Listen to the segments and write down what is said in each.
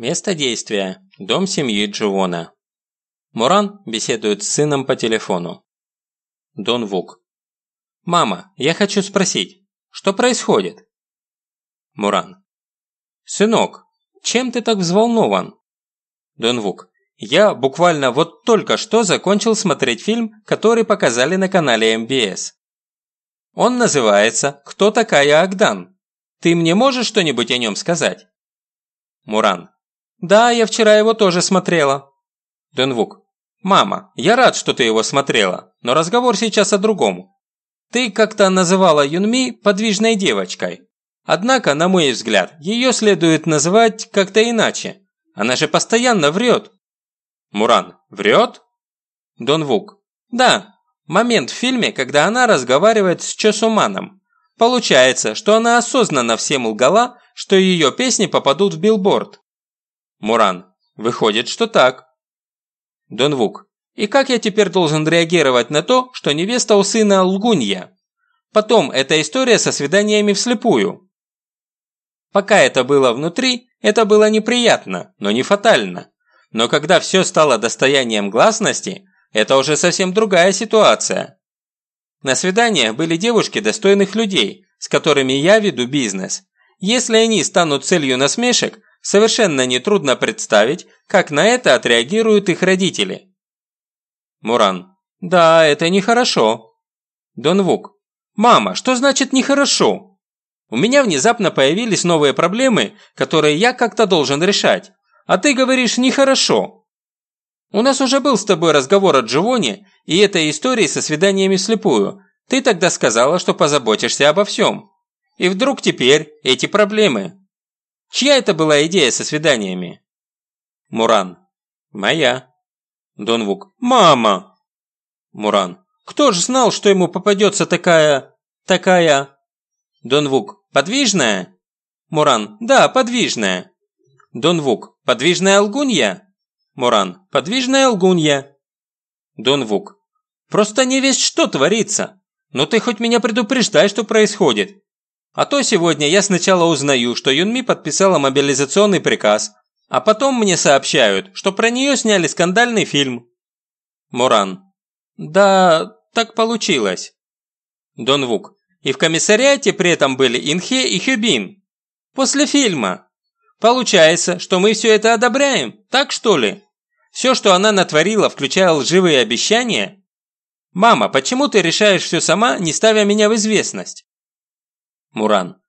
Место действия – дом семьи Дживона. Муран беседует с сыном по телефону. Дон Вук. «Мама, я хочу спросить, что происходит?» Муран. «Сынок, чем ты так взволнован?» Дон Вук. «Я буквально вот только что закончил смотреть фильм, который показали на канале МБС. Он называется «Кто такая Агдан?». Ты мне можешь что-нибудь о нем сказать?» Муран. «Да, я вчера его тоже смотрела». Донвук. «Мама, я рад, что ты его смотрела, но разговор сейчас о другом. Ты как-то называла Юнми подвижной девочкой. Однако, на мой взгляд, ее следует называть как-то иначе. Она же постоянно врет». Муран. «Врет?» Донвук. «Да, момент в фильме, когда она разговаривает с Чосуманом. Получается, что она осознанно всем лгала, что ее песни попадут в билборд. Муран. Выходит, что так. Донвук. И как я теперь должен реагировать на то, что невеста у сына лгунья? Потом эта история со свиданиями вслепую. Пока это было внутри, это было неприятно, но не фатально. Но когда все стало достоянием гласности, это уже совсем другая ситуация. На свиданиях были девушки достойных людей, с которыми я веду бизнес. Если они станут целью насмешек, совершенно нетрудно представить, как на это отреагируют их родители. Муран. Да, это нехорошо. Донвук. Мама, что значит нехорошо? У меня внезапно появились новые проблемы, которые я как-то должен решать. А ты говоришь нехорошо. У нас уже был с тобой разговор о Дживоне и этой истории со свиданиями вслепую. Ты тогда сказала, что позаботишься обо всем. И вдруг теперь эти проблемы. Чья это была идея со свиданиями? Муран. Моя. Донвук. Мама. Муран. Кто ж знал, что ему попадется такая... такая... Донвук. Подвижная? Муран. Да, подвижная. Донвук. Подвижная лгунья? Муран. Подвижная лгунья. Донвук. Просто не весь что творится. Но ты хоть меня предупреждай, что происходит. А то сегодня я сначала узнаю, что Юнми подписала мобилизационный приказ, а потом мне сообщают, что про нее сняли скандальный фильм. Муран. Да, так получилось. Донвук. И в комиссариате при этом были Инхе и Хюбин. После фильма. Получается, что мы все это одобряем, так что ли? Все, что она натворила, включая лживые обещания? Мама, почему ты решаешь все сама, не ставя меня в известность? Муран.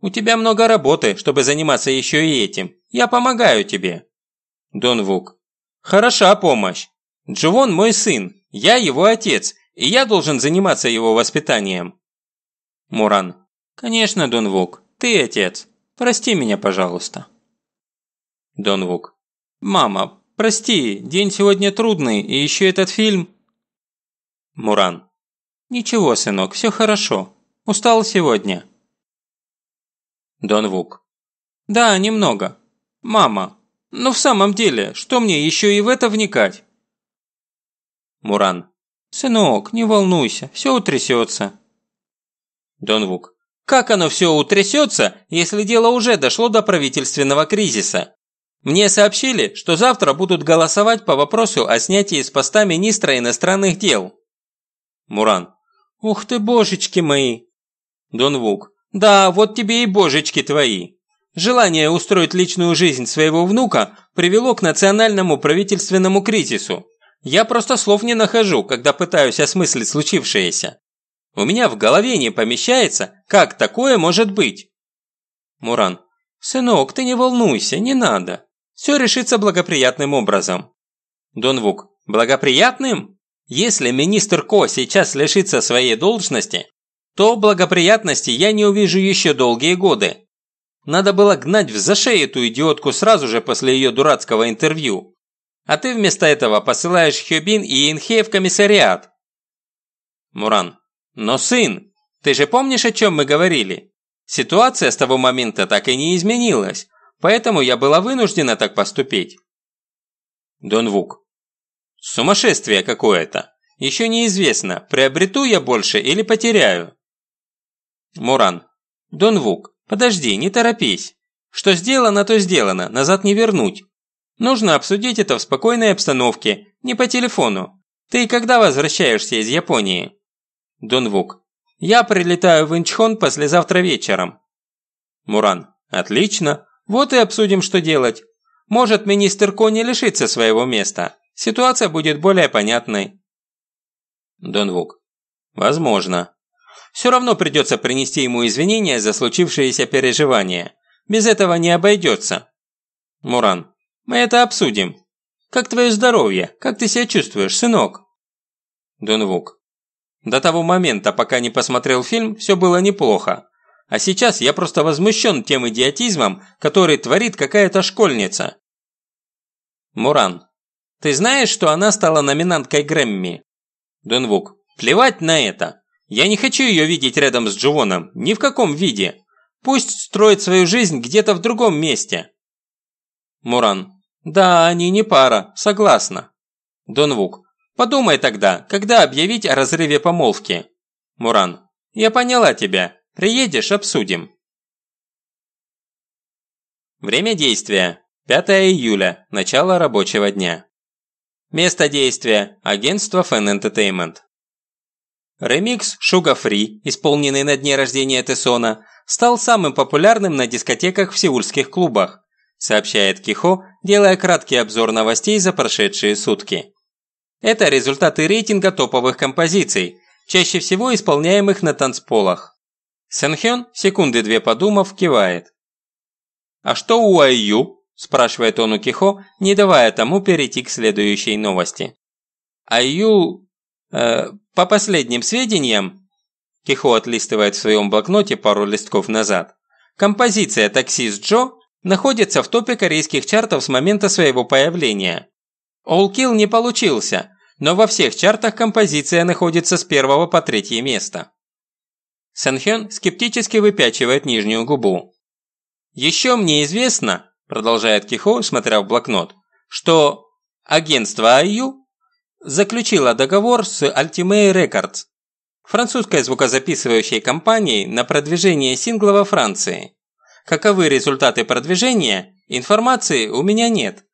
«У тебя много работы, чтобы заниматься еще и этим. Я помогаю тебе». Дон Вук. «Хороша помощь. Дживон мой сын, я его отец, и я должен заниматься его воспитанием». Муран. «Конечно, Дон Вук, ты отец. Прости меня, пожалуйста». Дон Вук. «Мама, прости, день сегодня трудный, и еще этот фильм...» Муран. «Ничего, сынок, все хорошо. Устал сегодня?» Дон Вук. «Да, немного. Мама, но в самом деле, что мне еще и в это вникать?» Муран. «Сынок, не волнуйся, все утрясется». Дон Вук. «Как оно все утрясется, если дело уже дошло до правительственного кризиса? Мне сообщили, что завтра будут голосовать по вопросу о снятии с поста министра иностранных дел». Муран. «Ух ты, божечки мои!» Дон Вук. Да, вот тебе и божечки твои. Желание устроить личную жизнь своего внука привело к национальному правительственному кризису. Я просто слов не нахожу, когда пытаюсь осмыслить случившееся. У меня в голове не помещается, как такое может быть. Муран. Сынок, ты не волнуйся, не надо. Все решится благоприятным образом. Донвук. Благоприятным? Если министр Ко сейчас лишится своей должности, то благоприятности я не увижу еще долгие годы. Надо было гнать в зашей эту идиотку сразу же после ее дурацкого интервью. А ты вместо этого посылаешь Хёбин и Инхе в комиссариат. Муран. Но сын, ты же помнишь, о чем мы говорили? Ситуация с того момента так и не изменилась, поэтому я была вынуждена так поступить. Донвук. Сумасшествие какое-то. Еще неизвестно, приобрету я больше или потеряю. Муран. Донвук, подожди, не торопись. Что сделано, то сделано, назад не вернуть. Нужно обсудить это в спокойной обстановке, не по телефону. Ты когда возвращаешься из Японии? Донвук. Я прилетаю в Инчхон послезавтра вечером. Муран. Отлично. Вот и обсудим, что делать. Может, министр Кони лишится своего места. Ситуация будет более понятной. Донвук. Возможно. Все равно придется принести ему извинения за случившиеся переживания. Без этого не обойдется. Муран. Мы это обсудим. Как твое здоровье? Как ты себя чувствуешь, сынок? Донвук. До того момента, пока не посмотрел фильм, все было неплохо. А сейчас я просто возмущен тем идиотизмом, который творит какая-то школьница. Муран. Ты знаешь, что она стала номинанткой Грэмми? Донвук. Плевать на это. Я не хочу ее видеть рядом с Дживоном, ни в каком виде. Пусть строит свою жизнь где-то в другом месте. Муран. Да, они не пара, согласна. Донвук. Подумай тогда, когда объявить о разрыве помолвки. Муран. Я поняла тебя. Приедешь, обсудим. Время действия. 5 июля. Начало рабочего дня. Место действия. Агентство Fan Entertainment. Ремикс Sugar Free, исполненный на дне рождения Тессона, стал самым популярным на дискотеках в сеульских клубах, сообщает Кихо, делая краткий обзор новостей за прошедшие сутки. Это результаты рейтинга топовых композиций, чаще всего исполняемых на танцполах. Сэнхён, секунды две подумав, кивает. «А что у Айю?» – спрашивает он у Кихо, не давая тому перейти к следующей новости. Айю, э, по последним сведениям, Кихо отлистывает в своем блокноте пару листков назад, композиция «Таксист Джо» находится в топе корейских чартов с момента своего появления. All Kill не получился, но во всех чартах композиция находится с первого по третье место. Сэнхён скептически выпячивает нижнюю губу. «Еще мне известно», – продолжает Кихо, смотря в блокнот, что агентство IU заключило договор с Altimate Records, французской звукозаписывающей компанией на продвижение сингла во Франции. Каковы результаты продвижения, информации у меня нет,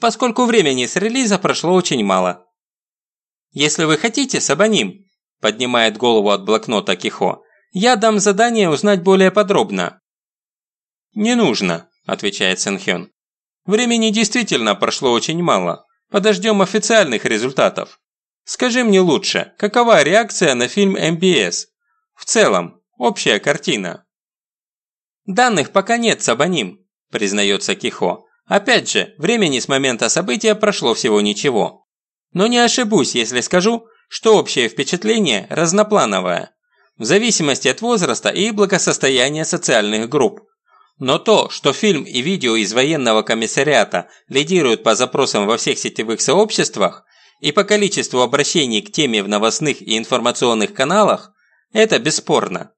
поскольку времени с релиза прошло очень мало. Если вы хотите, Сабаним, поднимает голову от блокнота Кихо, я дам задание узнать более подробно. Не нужно, отвечает Сэнхён. Времени действительно прошло очень мало. Подождем официальных результатов. Скажи мне лучше, какова реакция на фильм МБС? В целом, общая картина. Данных пока нет, Сабаним, признается Кихо. Опять же, времени с момента события прошло всего ничего. Но не ошибусь, если скажу, что общее впечатление разноплановое, в зависимости от возраста и благосостояния социальных групп. Но то, что фильм и видео из военного комиссариата лидируют по запросам во всех сетевых сообществах и по количеству обращений к теме в новостных и информационных каналах, это бесспорно.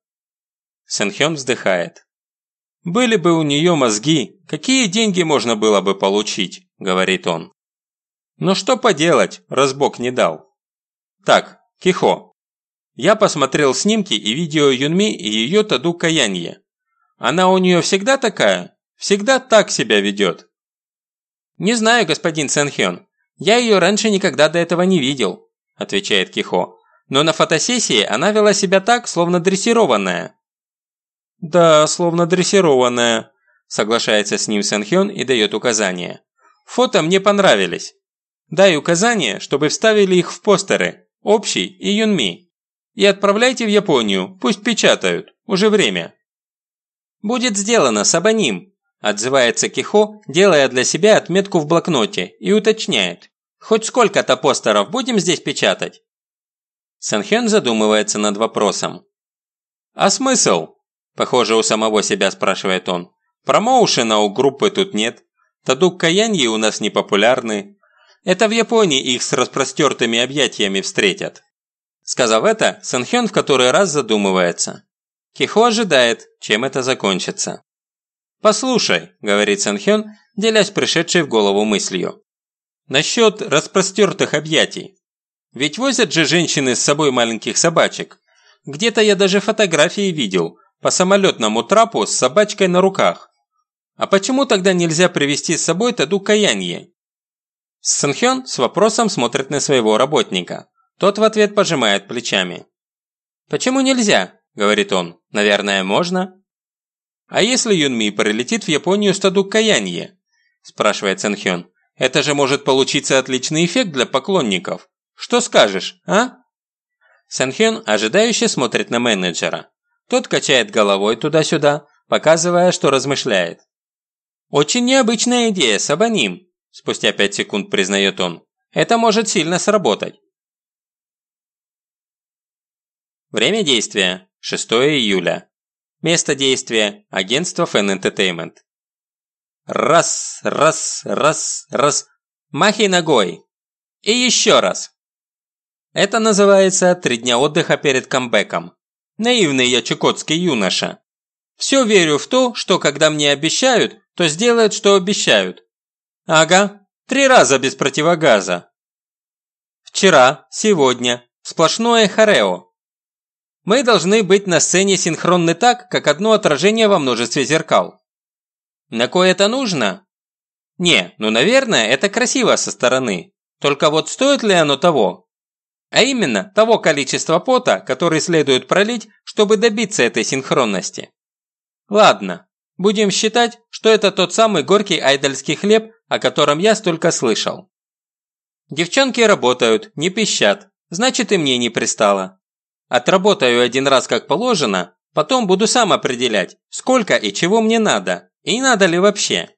Сэнхён вздыхает. «Были бы у нее мозги, какие деньги можно было бы получить?» – говорит он. «Но что поделать, раз Бог не дал?» «Так, Кихо. Я посмотрел снимки и видео Юнми и ее Таду Каянье. Она у нее всегда такая? Всегда так себя ведет?» «Не знаю, господин Сэнхён. Я ее раньше никогда до этого не видел», – отвечает Кихо. «Но на фотосессии она вела себя так, словно дрессированная». «Да, словно дрессированная», – соглашается с ним Сэнхён и дает указания. «Фото мне понравились. Дай указания, чтобы вставили их в постеры, общий и Юнми. И отправляйте в Японию, пусть печатают, уже время». «Будет сделано, Сабаним», – отзывается Кихо, делая для себя отметку в блокноте и уточняет. «Хоть сколько-то постеров будем здесь печатать?» Санхён задумывается над вопросом. «А смысл?» Похоже, у самого себя спрашивает он. Промоушена у группы тут нет. Тадук Каяньи у нас не популярны. Это в Японии их с распростертыми объятиями встретят. Сказав это, Сэнхён в который раз задумывается. Кихо ожидает, чем это закончится. «Послушай», – говорит Сэнхён, делясь пришедшей в голову мыслью. «Насчет распростертых объятий. Ведь возят же женщины с собой маленьких собачек. Где-то я даже фотографии видел, по самолетному трапу с собачкой на руках. а почему тогда нельзя привести с собой Таду Каянье? Сэнхён с вопросом смотрит на своего работника. Тот в ответ пожимает плечами. «Почему нельзя?» – говорит он. «Наверное, можно». «А если Юнми прилетит в Японию с Таду Каянье?» – спрашивает Сэнхён. «Это же может получиться отличный эффект для поклонников. Что скажешь, а?» Сэнхён ожидающе смотрит на менеджера. Тот качает головой туда-сюда, показывая, что размышляет. «Очень необычная идея, Сабаним», – спустя пять секунд признает он. «Это может сильно сработать». Время действия – 6 июля. Место действия – агентство Fan Entertainment. Раз, раз, раз, раз. Махи ногой. И еще раз. Это называется «Три дня отдыха перед камбэком». Наивный я чукотский юноша. Все верю в то, что когда мне обещают, то сделают, что обещают. Ага, три раза без противогаза. Вчера, сегодня, сплошное хорео. Мы должны быть на сцене синхронны так, как одно отражение во множестве зеркал. На кое это нужно? Не, ну наверное, это красиво со стороны. Только вот стоит ли оно того? А именно, того количества пота, который следует пролить, чтобы добиться этой синхронности. Ладно, будем считать, что это тот самый горький айдольский хлеб, о котором я столько слышал. Девчонки работают, не пищат, значит и мне не пристало. Отработаю один раз как положено, потом буду сам определять, сколько и чего мне надо, и надо ли вообще.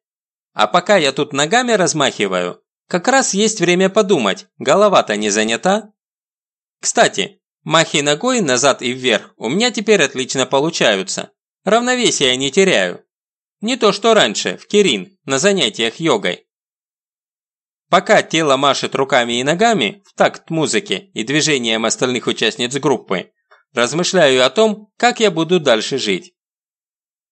А пока я тут ногами размахиваю, как раз есть время подумать, голова-то не занята. Кстати, махи ногой назад и вверх у меня теперь отлично получаются. Равновесия не теряю. Не то что раньше, в Кирин, на занятиях йогой. Пока тело машет руками и ногами в такт музыки и движением остальных участниц группы, размышляю о том, как я буду дальше жить.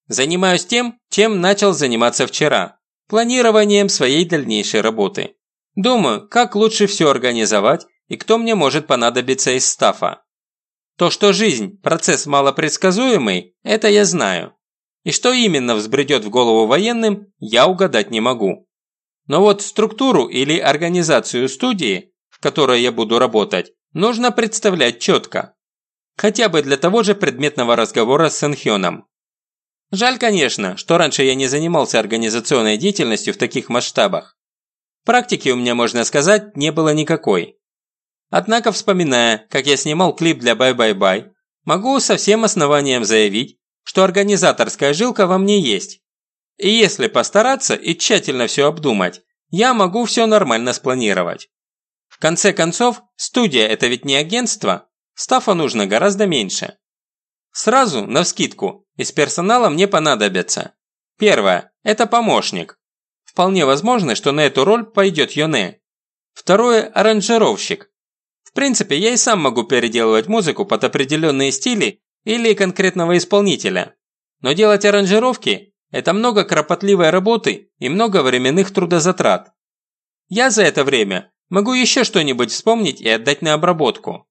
Занимаюсь тем, чем начал заниматься вчера – планированием своей дальнейшей работы. Думаю, как лучше все организовать и кто мне может понадобиться из стафа. То, что жизнь – процесс малопредсказуемый, это я знаю. И что именно взбредет в голову военным, я угадать не могу. Но вот структуру или организацию студии, в которой я буду работать, нужно представлять четко. Хотя бы для того же предметного разговора с Сэнхёном. Жаль, конечно, что раньше я не занимался организационной деятельностью в таких масштабах. Практики у меня, можно сказать, не было никакой. Однако, вспоминая, как я снимал клип для «Бай-бай-бай», могу со всем основанием заявить, что организаторская жилка во мне есть. И если постараться и тщательно все обдумать, я могу все нормально спланировать. В конце концов, студия – это ведь не агентство, стафа нужно гораздо меньше. Сразу, навскидку, из персонала мне понадобится. Первое – это помощник. Вполне возможно, что на эту роль пойдет Йоне. Второе – аранжировщик. В принципе, я и сам могу переделывать музыку под определенные стили или конкретного исполнителя. Но делать аранжировки это много кропотливой работы и много временных трудозатрат. Я за это время могу еще что-нибудь вспомнить и отдать на обработку.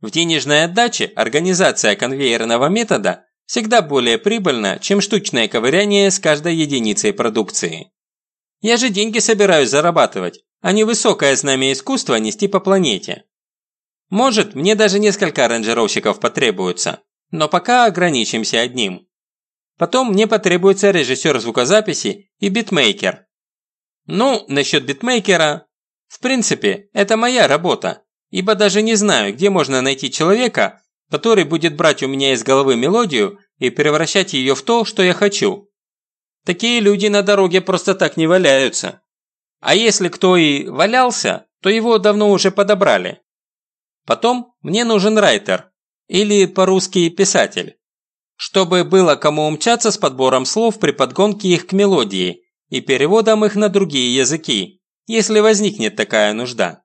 В денежной отдаче организация конвейерного метода всегда более прибыльна, чем штучное ковыряние с каждой единицей продукции. Я же деньги собираюсь зарабатывать, а не высокое знамя искусства нести по планете. Может, мне даже несколько аранжировщиков потребуется, но пока ограничимся одним. Потом мне потребуется режиссер звукозаписи и битмейкер. Ну, насчет битмейкера... В принципе, это моя работа, ибо даже не знаю, где можно найти человека, который будет брать у меня из головы мелодию и превращать ее в то, что я хочу. Такие люди на дороге просто так не валяются. А если кто и валялся, то его давно уже подобрали. Потом мне нужен райтер, или по-русски писатель чтобы было кому умчаться с подбором слов при подгонке их к мелодии и переводом их на другие языки, если возникнет такая нужда.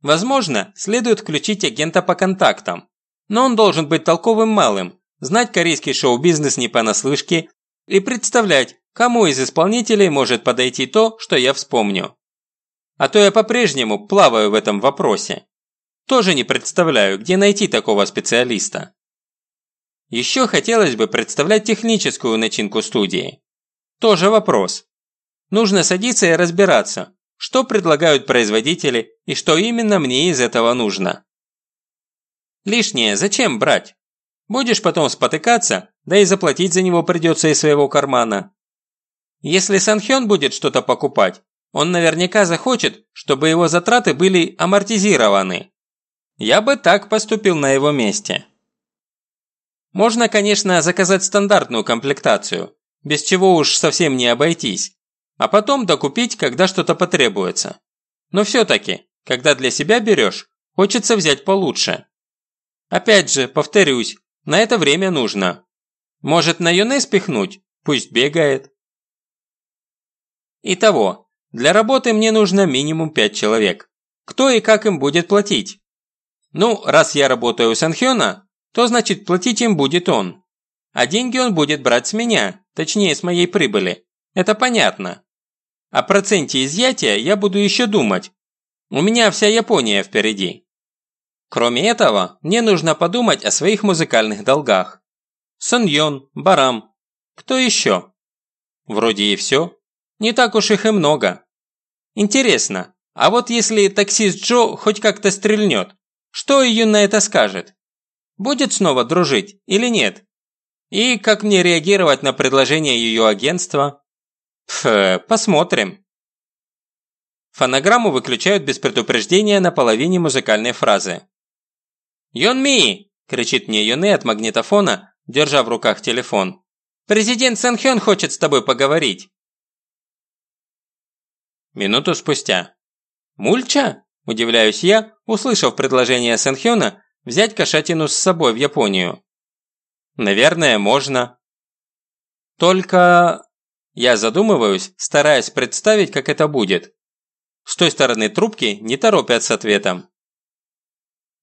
Возможно, следует включить агента по контактам, но он должен быть толковым малым, знать корейский шоу-бизнес не понаслышке и представлять, кому из исполнителей может подойти то, что я вспомню. А то я по-прежнему плаваю в этом вопросе. Тоже не представляю, где найти такого специалиста. Еще хотелось бы представлять техническую начинку студии. Тоже вопрос. Нужно садиться и разбираться, что предлагают производители и что именно мне из этого нужно. Лишнее зачем брать? Будешь потом спотыкаться, да и заплатить за него придется из своего кармана. Если Санхён будет что-то покупать, он наверняка захочет, чтобы его затраты были амортизированы. Я бы так поступил на его месте. Можно, конечно, заказать стандартную комплектацию, без чего уж совсем не обойтись, а потом докупить, когда что-то потребуется. Но все-таки, когда для себя берешь, хочется взять получше. Опять же, повторюсь, на это время нужно. Может на Юне спихнуть? Пусть бегает. Итого, для работы мне нужно минимум 5 человек. Кто и как им будет платить? Ну, раз я работаю у Санхёна, то значит платить им будет он. А деньги он будет брать с меня, точнее с моей прибыли. Это понятно. О проценте изъятия я буду еще думать. У меня вся Япония впереди. Кроме этого, мне нужно подумать о своих музыкальных долгах. Сон Барам. Кто еще? Вроде и все. Не так уж их и много. Интересно, а вот если таксист Джо хоть как-то стрельнет, что Юн на это скажет? Будет снова дружить или нет? И как мне реагировать на предложение ее агентства? Пф, посмотрим. Фонограмму выключают без предупреждения на половине музыкальной фразы. «Юн кричит мне Юне от магнитофона, держа в руках телефон. «Президент Сэн Хён хочет с тобой поговорить!» Минуту спустя. «Мульча?» – удивляюсь я, услышав предложение Сэнхёна взять кошатину с собой в Японию. «Наверное, можно». «Только...» Я задумываюсь, стараясь представить, как это будет. С той стороны трубки не торопят с ответом.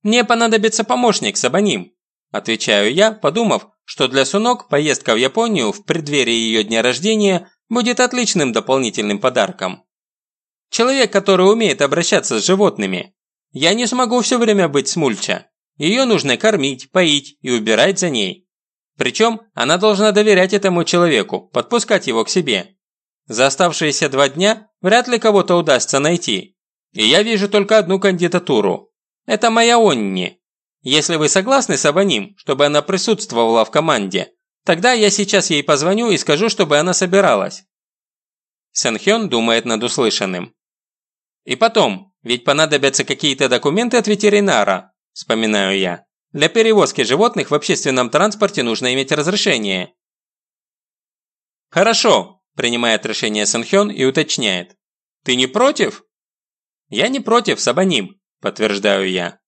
«Мне понадобится помощник, Сабаним», – отвечаю я, подумав, что для Сунок поездка в Японию в преддверии ее дня рождения будет отличным дополнительным подарком. Человек, который умеет обращаться с животными. Я не смогу все время быть с Мульча. Ее нужно кормить, поить и убирать за ней. Причем она должна доверять этому человеку, подпускать его к себе. За оставшиеся два дня вряд ли кого-то удастся найти. И я вижу только одну кандидатуру. Это моя Онни. Если вы согласны с Абоним, чтобы она присутствовала в команде, тогда я сейчас ей позвоню и скажу, чтобы она собиралась. Сэнхён думает над услышанным. И потом, ведь понадобятся какие-то документы от ветеринара, вспоминаю я. Для перевозки животных в общественном транспорте нужно иметь разрешение. Хорошо, принимает решение Санхён и уточняет. Ты не против? Я не против, Сабаним, подтверждаю я.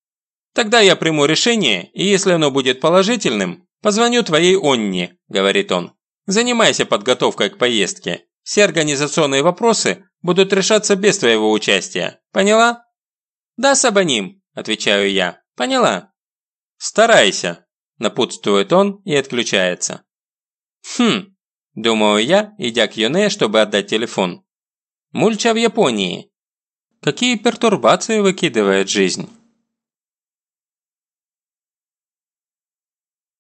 Тогда я приму решение, и если оно будет положительным, позвоню твоей Онне, говорит он. Занимайся подготовкой к поездке. Все организационные вопросы будут решаться без твоего участия. Поняла?» «Да, Сабаним», – отвечаю я. «Поняла». «Старайся», – напутствует он и отключается. «Хм», – думаю я, идя к Юне, чтобы отдать телефон. «Мульча в Японии. Какие пертурбации выкидывает жизнь?»